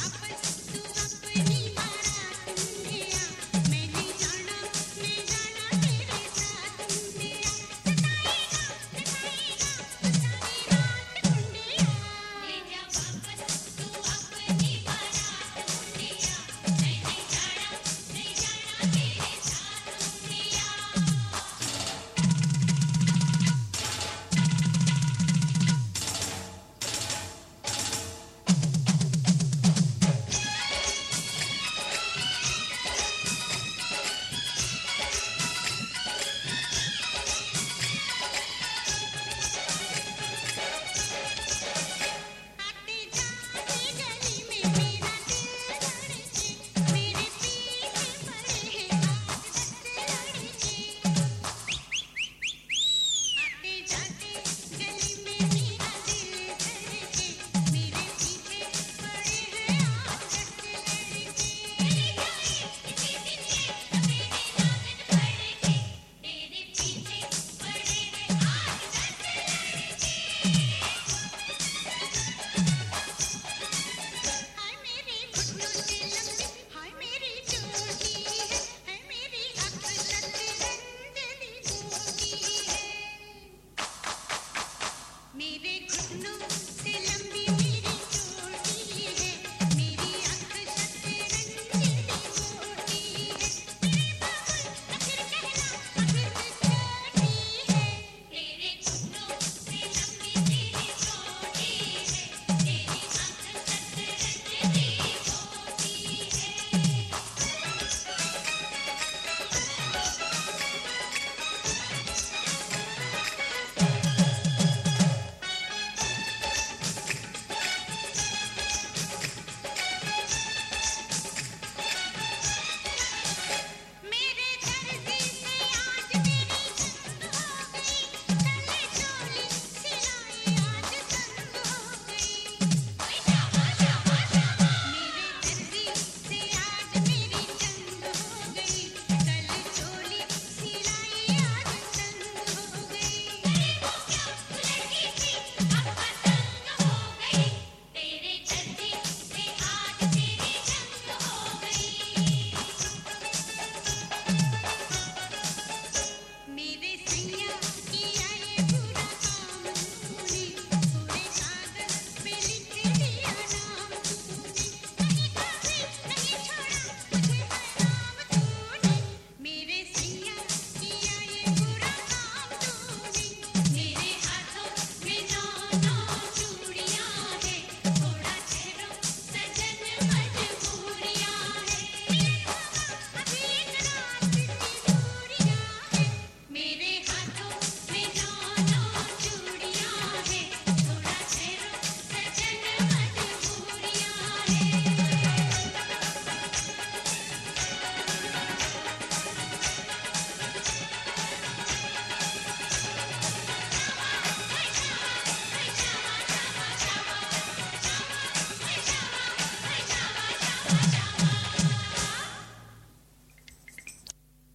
I'm